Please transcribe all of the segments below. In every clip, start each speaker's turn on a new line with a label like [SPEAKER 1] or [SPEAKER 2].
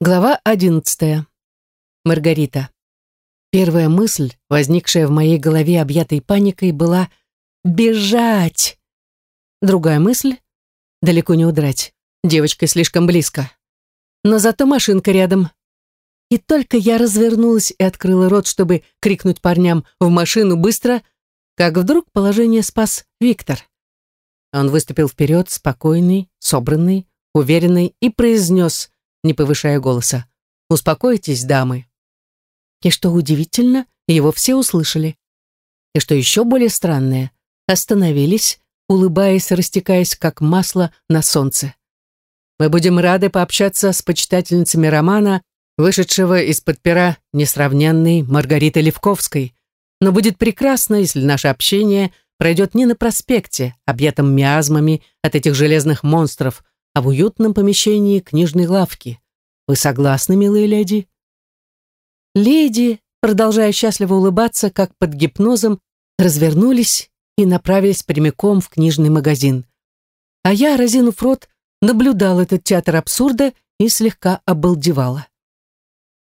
[SPEAKER 1] Глава одиннадцатая. Маргарита. Первая мысль, возникшая в моей голове, объятой паникой, была «бежать». Другая мысль — далеко не удрать. Девочка слишком близко. Но зато машинка рядом. И только я развернулась и открыла рот, чтобы крикнуть парням в машину быстро, как вдруг положение спас Виктор. Он выступил вперед, спокойный, собранный, уверенный, и произнес — не повышая голоса. «Успокойтесь, дамы». И что удивительно, его все услышали. И что еще более странное, остановились, улыбаясь, растекаясь, как масло на солнце. Мы будем рады пообщаться с почитательницами романа, вышедшего из-под пера несравненной Маргариты Левковской. Но будет прекрасно, если наше общение пройдет не на проспекте, объятом миазмами от этих железных монстров, а в уютном помещении книжной лавки. Вы согласны, милые леди?» Леди, продолжая счастливо улыбаться, как под гипнозом, развернулись и направились прямиком в книжный магазин. А я, разинув рот, наблюдал этот театр абсурда и слегка обалдевала.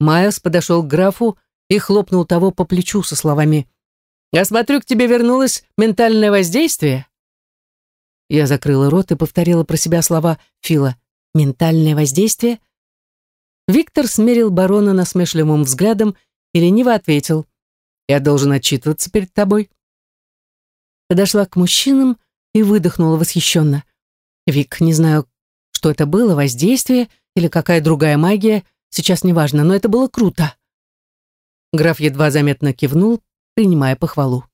[SPEAKER 1] Майос подошел к графу и хлопнул того по плечу со словами «Я смотрю, к тебе вернулось ментальное воздействие». Я закрыла рот и повторила про себя слова Фила. «Ментальное воздействие?» Виктор смерил барона насмешливым взглядом и лениво ответил. «Я должен отчитываться перед тобой». Подошла к мужчинам и выдохнула восхищенно. «Вик, не знаю, что это было, воздействие или какая другая магия, сейчас неважно, но это было круто». Граф едва заметно кивнул, принимая похвалу.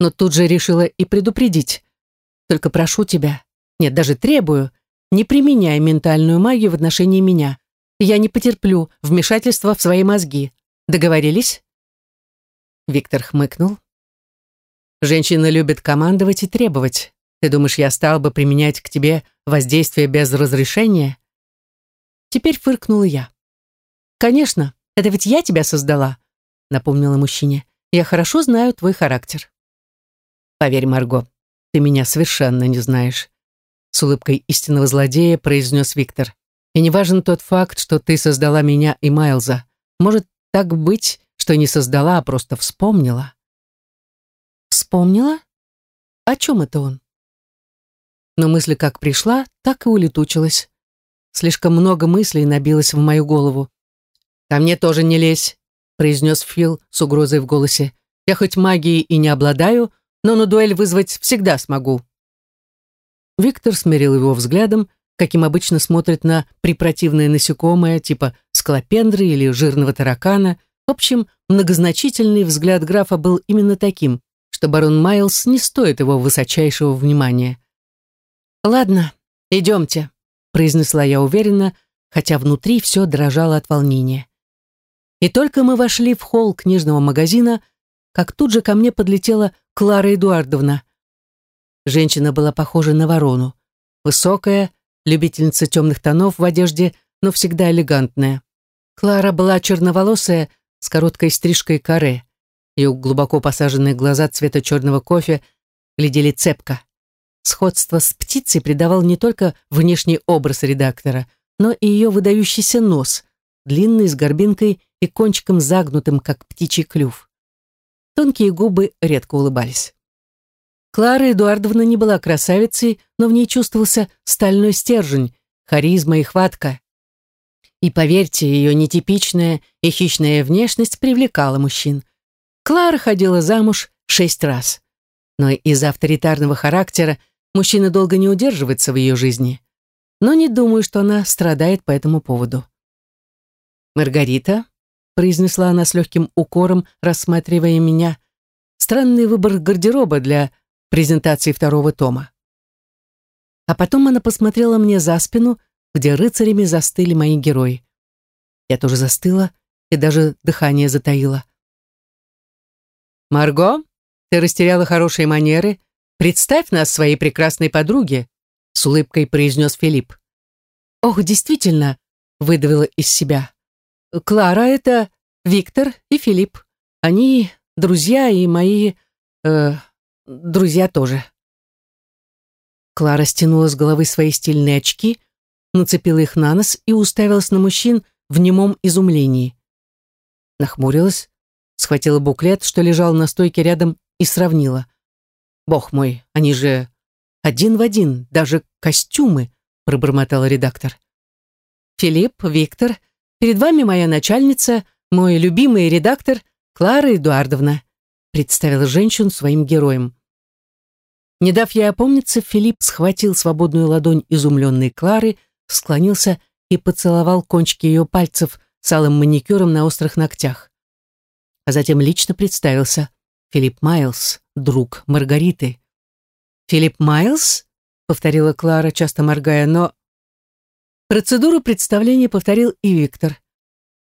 [SPEAKER 1] Но тут же решила и предупредить. Только прошу тебя, нет, даже требую, не применяй ментальную магию в отношении меня. Я не потерплю вмешательства в свои мозги. Договорились?» Виктор хмыкнул. «Женщины любят командовать и требовать. Ты думаешь, я стал бы применять к тебе воздействие без разрешения?» Теперь фыркнула я. «Конечно, это ведь я тебя создала», напомнила мужчине. «Я хорошо знаю твой характер». «Поверь, Марго, ты меня совершенно не знаешь», с улыбкой истинного злодея произнес Виктор. «И не важен тот факт, что ты создала меня и Майлза. Может так быть, что не создала, а просто вспомнила». «Вспомнила? О чем это он?» Но мысль как пришла, так и улетучилась. Слишком много мыслей набилось в мою голову. «Ко мне тоже не лезь», — произнес Фил с угрозой в голосе. «Я хоть магией и не обладаю, но на дуэль вызвать всегда смогу». Виктор смирил его взглядом, каким обычно смотрит на припротивное насекомое, типа склопендры или жирного таракана. В общем, многозначительный взгляд графа был именно таким, что барон Майлз не стоит его высочайшего внимания. «Ладно, идемте», — произнесла я уверенно, хотя внутри все дрожало от волнения. И только мы вошли в холл книжного магазина, как тут же ко мне подлетела Клара Эдуардовна. Женщина была похожа на ворону. Высокая, любительница темных тонов в одежде, но всегда элегантная. Клара была черноволосая, с короткой стрижкой каре. Ее глубоко посаженные глаза цвета черного кофе глядели цепко. Сходство с птицей придавал не только внешний образ редактора, но и ее выдающийся нос, длинный, с горбинкой и кончиком загнутым, как птичий клюв. Тонкие губы редко улыбались. Клара Эдуардовна не была красавицей, но в ней чувствовался стальной стержень, харизма и хватка. И поверьте, ее нетипичная и хищная внешность привлекала мужчин. Клара ходила замуж шесть раз. Но из-за авторитарного характера мужчина долго не удерживается в ее жизни. Но не думаю, что она страдает по этому поводу. Маргарита, произнесла она с легким укором, рассматривая меня. Странный выбор гардероба для презентации второго тома. А потом она посмотрела мне за спину, где рыцарями застыли мои герои. Я тоже застыла и даже дыхание затаила. «Марго, ты растеряла хорошие манеры. Представь нас своей прекрасной подруге», с улыбкой произнес Филипп. «Ох, действительно», выдавила из себя. Клара — это Виктор и Филипп. Они друзья и мои... Э, друзья тоже. Клара стянула с головы свои стильные очки, нацепила их на нос и уставилась на мужчин в немом изумлении. Нахмурилась, схватила буклет, что лежал на стойке рядом, и сравнила. «Бог мой, они же один в один, даже костюмы», пробормотал редактор. «Филипп, Виктор, перед вами моя начальница, мой любимый редактор Клара Эдуардовна», представила женщин своим героем. Не дав ей опомниться, Филипп схватил свободную ладонь изумленной Клары, склонился и поцеловал кончики ее пальцев с алым маникюром на острых ногтях. А затем лично представился. Филипп Майлз, друг Маргариты. «Филипп Майлз?» — повторила Клара, часто моргая, но... Процедуру представления повторил и Виктор.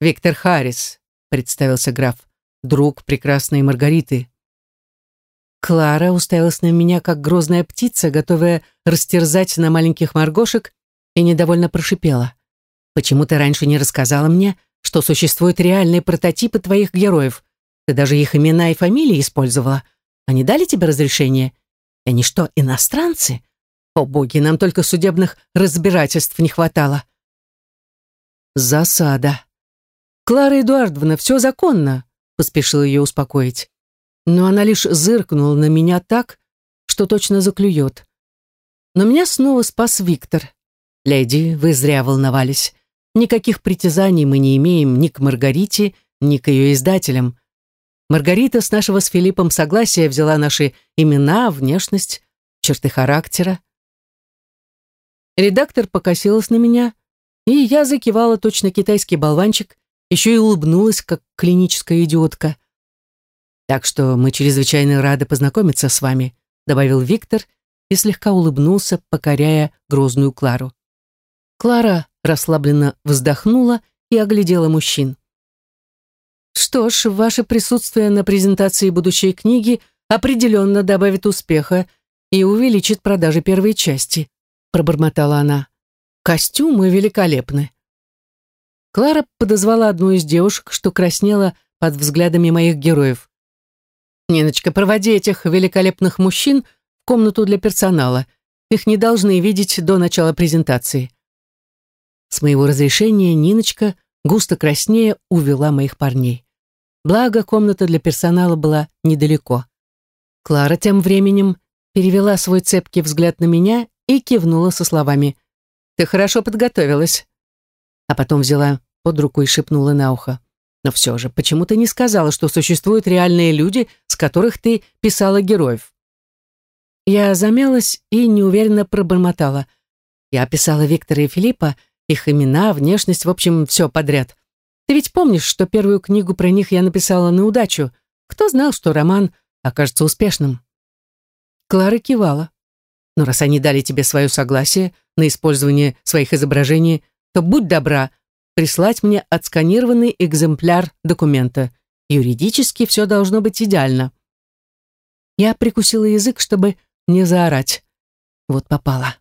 [SPEAKER 1] «Виктор Харрис», — представился граф, друг прекрасной Маргариты. Клара уставилась на меня, как грозная птица, готовая растерзать на маленьких моргошек, и недовольно прошипела. «Почему ты раньше не рассказала мне, что существуют реальные прототипы твоих героев? Ты даже их имена и фамилии использовала. Они дали тебе разрешение? Они что, иностранцы? О боги, нам только судебных разбирательств не хватало». Засада. «Клара Эдуардовна, все законно», — поспешил ее успокоить но она лишь зыркнула на меня так, что точно заклюет. Но меня снова спас Виктор. «Леди, вы зря волновались. Никаких притязаний мы не имеем ни к Маргарите, ни к ее издателям. Маргарита с нашего с Филиппом согласия взяла наши имена, внешность, черты характера. Редактор покосилась на меня, и я закивала точно китайский болванчик, еще и улыбнулась, как клиническая идиотка. Так что мы чрезвычайно рады познакомиться с вами», добавил Виктор и слегка улыбнулся, покоряя грозную Клару. Клара расслабленно вздохнула и оглядела мужчин. «Что ж, ваше присутствие на презентации будущей книги определенно добавит успеха и увеличит продажи первой части», пробормотала она. «Костюмы великолепны». Клара подозвала одну из девушек, что краснела под взглядами моих героев. Ниночка, проводи этих великолепных мужчин в комнату для персонала. Их не должны видеть до начала презентации. С моего разрешения Ниночка, густо краснея, увела моих парней. Благо, комната для персонала была недалеко. Клара тем временем перевела свой цепкий взгляд на меня и кивнула со словами «Ты хорошо подготовилась». А потом взяла под руку и шепнула на ухо. Но все же, почему ты не сказала, что существуют реальные люди, с которых ты писала героев? Я замялась и неуверенно пробормотала. Я описала Виктора и Филиппа, их имена, внешность, в общем, все подряд. Ты ведь помнишь, что первую книгу про них я написала на удачу? Кто знал, что роман окажется успешным? Клара кивала. Но раз они дали тебе свое согласие на использование своих изображений, то будь добра, прислать мне отсканированный экземпляр документа. Юридически все должно быть идеально. Я прикусила язык, чтобы не заорать. Вот попала.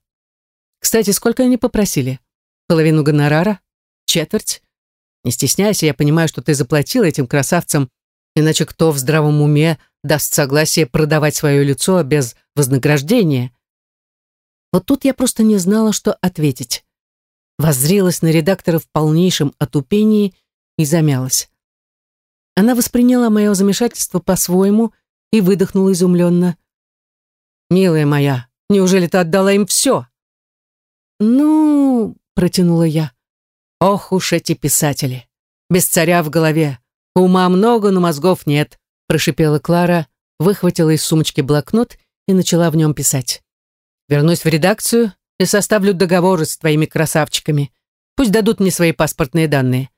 [SPEAKER 1] Кстати, сколько они попросили? Половину гонорара? Четверть? Не стесняйся, я понимаю, что ты заплатил этим красавцам, иначе кто в здравом уме даст согласие продавать свое лицо без вознаграждения? Вот тут я просто не знала, что ответить воззрелась на редактора в полнейшем отупении и замялась. Она восприняла мое замешательство по-своему и выдохнула изумленно. «Милая моя, неужели ты отдала им все?» «Ну...» — протянула я. «Ох уж эти писатели! Без царя в голове. Ума много, но мозгов нет», — прошипела Клара, выхватила из сумочки блокнот и начала в нем писать. «Вернусь в редакцию и составлю договоры с твоими красавчиками. Пусть дадут мне свои паспортные данные.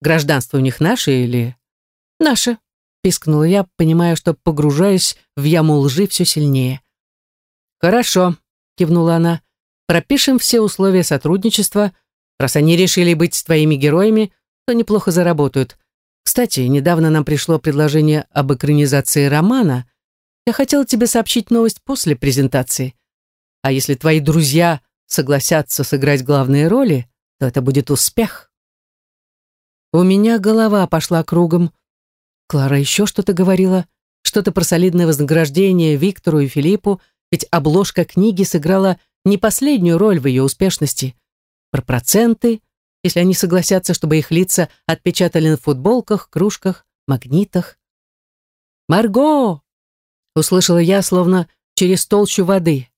[SPEAKER 1] Гражданство у них наше или...» «Наше», — пискнула я, понимая, что погружаюсь в яму лжи все сильнее. «Хорошо», — кивнула она. «Пропишем все условия сотрудничества. Раз они решили быть твоими героями, то неплохо заработают. Кстати, недавно нам пришло предложение об экранизации романа. Я хотела тебе сообщить новость после презентации. А если твои друзья согласятся сыграть главные роли, то это будет успех. У меня голова пошла кругом. Клара еще что-то говорила, что-то про солидное вознаграждение Виктору и Филиппу, ведь обложка книги сыграла не последнюю роль в ее успешности. Про проценты, если они согласятся, чтобы их лица отпечатали на футболках, кружках, магнитах. «Марго!» — услышала я, словно через толщу воды.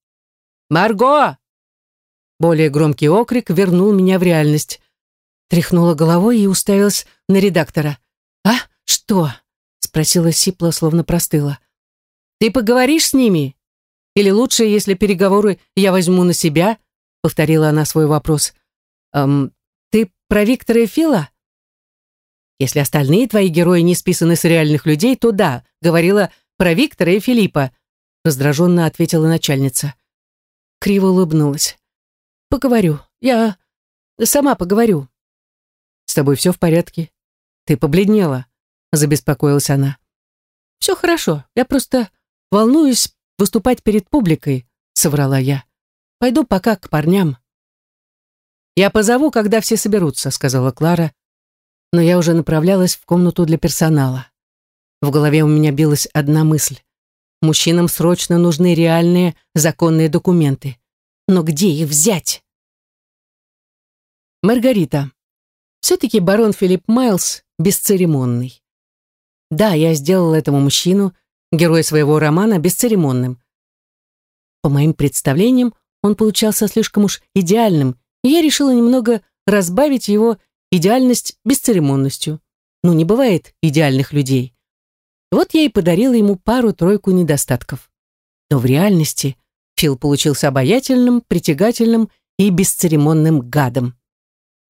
[SPEAKER 1] «Марго!» Более громкий окрик вернул меня в реальность. Тряхнула головой и уставилась на редактора. «А? Что?» — спросила Сипла, словно простыла. «Ты поговоришь с ними? Или лучше, если переговоры я возьму на себя?» — повторила она свой вопрос. «Эм, ты про Виктора и Фила?» «Если остальные твои герои не списаны с реальных людей, то да», — говорила про Виктора и Филиппа, раздраженно ответила начальница. Криво улыбнулась. Поговорю. Я сама поговорю. С тобой все в порядке? Ты побледнела, забеспокоилась она. Все хорошо. Я просто волнуюсь выступать перед публикой, соврала я. Пойду пока к парням. Я позову, когда все соберутся, сказала Клара, но я уже направлялась в комнату для персонала. В голове у меня билась одна мысль. Мужчинам срочно нужны реальные законные документы. Но где их взять? Маргарита. Все-таки барон Филипп Майлз бесцеремонный. Да, я сделала этому мужчину, герой своего романа, бесцеремонным. По моим представлениям, он получался слишком уж идеальным, и я решила немного разбавить его идеальность бесцеремонностью. Ну, не бывает идеальных людей. Вот я и подарила ему пару-тройку недостатков. Но в реальности Фил получился обаятельным, притягательным и бесцеремонным гадом.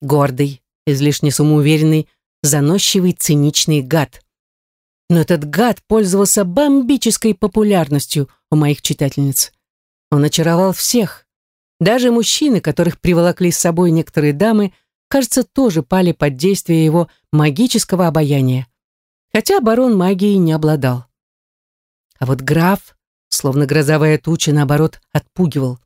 [SPEAKER 1] Гордый, излишне самоуверенный, заносчивый, циничный гад. Но этот гад пользовался бомбической популярностью у моих читательниц. Он очаровал всех. Даже мужчины, которых приволокли с собой некоторые дамы, кажется, тоже пали под действие его магического обаяния. Хотя барон магией не обладал. А вот граф словно грозовая туча, наоборот, отпугивал.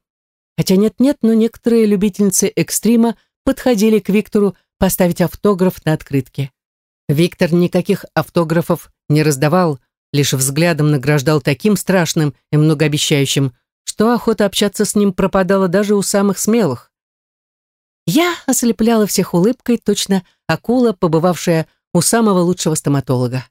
[SPEAKER 1] Хотя нет-нет, но некоторые любительницы экстрима подходили к Виктору поставить автограф на открытке. Виктор никаких автографов не раздавал, лишь взглядом награждал таким страшным и многообещающим, что охота общаться с ним пропадала даже у самых смелых. Я ослепляла всех улыбкой, точно акула, побывавшая у самого лучшего стоматолога.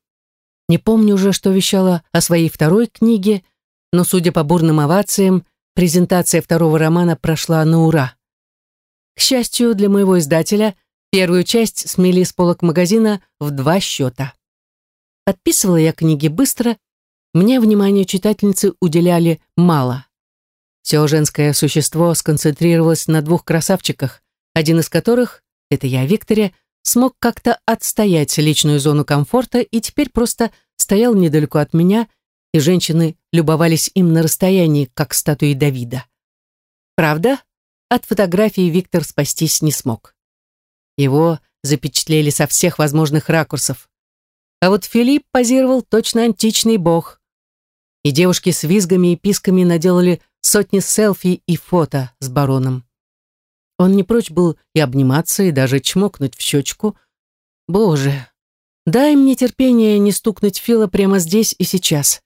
[SPEAKER 1] Не помню уже, что вещала о своей второй книге, но, судя по бурным овациям, презентация второго романа прошла на ура. К счастью для моего издателя, первую часть смели с полок магазина в два счета. Подписывала я книги быстро, мне внимание читательницы уделяли мало. Все женское существо сконцентрировалось на двух красавчиках, один из которых, это я, Викторе, смог как-то отстоять личную зону комфорта и теперь просто стоял недалеко от меня и женщины любовались им на расстоянии, как статуи Давида. Правда, от фотографии Виктор спастись не смог. Его запечатлели со всех возможных ракурсов. А вот Филипп позировал точно античный бог. И девушки с визгами и писками наделали сотни селфи и фото с бароном. Он не прочь был и обниматься, и даже чмокнуть в щечку. Боже, дай мне терпение не стукнуть Фила прямо здесь и сейчас.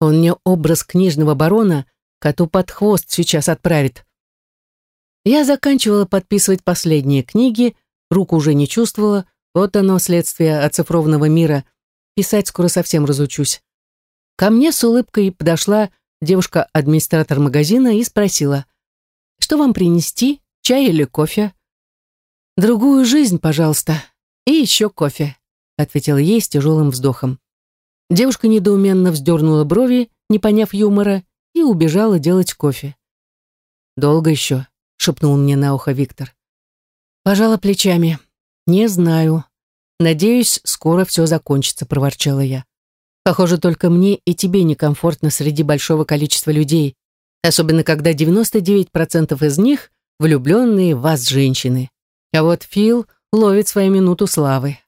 [SPEAKER 1] Он мне образ книжного барона коту под хвост сейчас отправит. Я заканчивала подписывать последние книги, руку уже не чувствовала, вот оно следствие оцифрованного мира. Писать скоро совсем разучусь. Ко мне с улыбкой подошла девушка-администратор магазина и спросила, «Что вам принести, чай или кофе?» «Другую жизнь, пожалуйста, и еще кофе», ответила ей с тяжелым вздохом. Девушка недоуменно вздернула брови, не поняв юмора, и убежала делать кофе. «Долго еще?» — шепнул мне на ухо Виктор. Пожала плечами. «Не знаю. Надеюсь, скоро все закончится», — проворчала я. «Похоже, только мне и тебе некомфортно среди большого количества людей, особенно когда 99% из них — влюбленные в вас женщины. А вот Фил ловит свою минуту славы».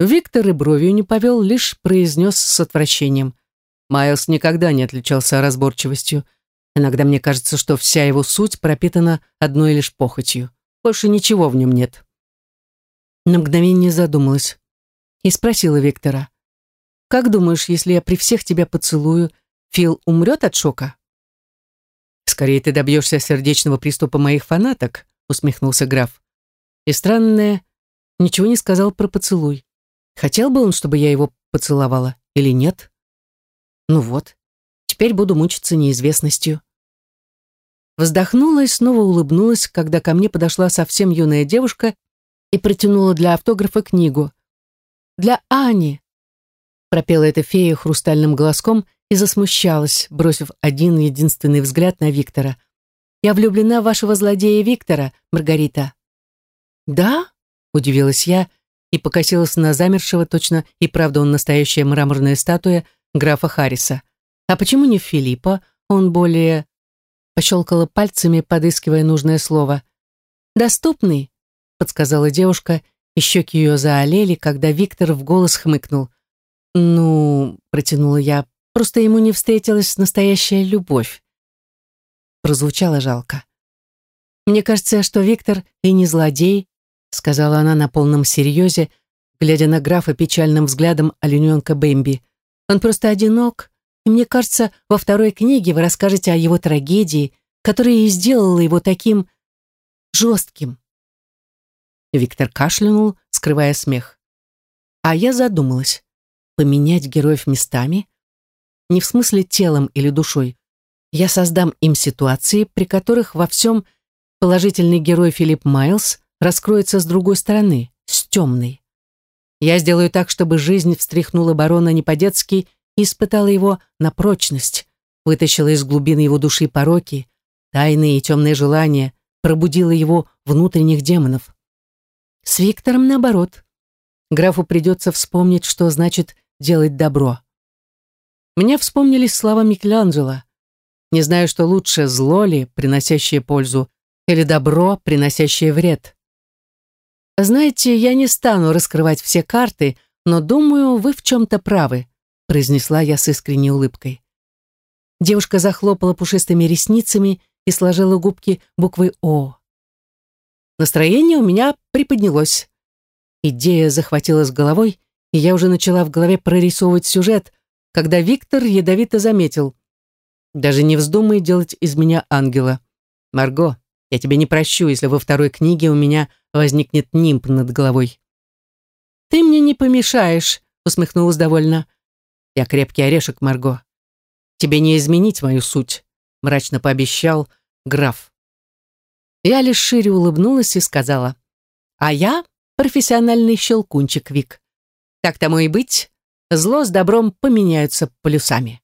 [SPEAKER 1] Виктор и бровью не повел, лишь произнес с отвращением. Майлз никогда не отличался разборчивостью. Иногда мне кажется, что вся его суть пропитана одной лишь похотью. Больше ничего в нем нет. На мгновение задумалась и спросила Виктора. «Как думаешь, если я при всех тебя поцелую, Фил умрет от шока?» «Скорее ты добьешься сердечного приступа моих фанаток», усмехнулся граф. И странное, ничего не сказал про поцелуй. Хотел бы он, чтобы я его поцеловала или нет? Ну вот, теперь буду мучиться неизвестностью. Вздохнула и снова улыбнулась, когда ко мне подошла совсем юная девушка и протянула для автографа книгу. «Для Ани!» пропела эта фея хрустальным голоском и засмущалась, бросив один единственный взгляд на Виктора. «Я влюблена в вашего злодея Виктора, Маргарита». «Да?» — удивилась я и покосилась на замершего, точно и правда он настоящая мраморная статуя графа Харриса. «А почему не Филиппа? Он более...» Пощелкала пальцами, подыскивая нужное слово. «Доступный», — подсказала девушка, и щеки ее заолели, когда Виктор в голос хмыкнул. «Ну...» — протянула я. «Просто ему не встретилась настоящая любовь». Прозвучало жалко. «Мне кажется, что Виктор и не злодей», — сказала она на полном серьезе, глядя на графа печальным взглядом олененка Бэмби. «Он просто одинок, и мне кажется, во второй книге вы расскажете о его трагедии, которая и сделала его таким жестким». Виктор кашлянул, скрывая смех. А я задумалась поменять героев местами, не в смысле телом или душой. Я создам им ситуации, при которых во всем положительный герой Филипп Майлз раскроется с другой стороны, с темной. Я сделаю так, чтобы жизнь встряхнула барона не по-детски и испытала его на прочность, вытащила из глубины его души пороки, тайные и темные желания, пробудила его внутренних демонов. С Виктором наоборот. Графу придется вспомнить, что значит делать добро. Мне вспомнились слова Микеланджело. Не знаю, что лучше, зло ли, приносящее пользу, или добро, приносящее вред. Знаете, я не стану раскрывать все карты, но думаю, вы в чем-то правы, произнесла я с искренней улыбкой. Девушка захлопала пушистыми ресницами и сложила губки буквы О. Настроение у меня приподнялось. Идея захватила с головой, и я уже начала в голове прорисовывать сюжет, когда Виктор ядовито заметил. «Даже не вздумай делать из меня ангела. Марго, я тебе не прощу, если во второй книге у меня возникнет нимб над головой». «Ты мне не помешаешь», — усмехнулась довольно. «Я крепкий орешек, Марго. Тебе не изменить мою суть», — мрачно пообещал граф. Я лишь шире улыбнулась и сказала, «А я профессиональный щелкунчик, Вик. Так тому и быть, зло с добром поменяются полюсами.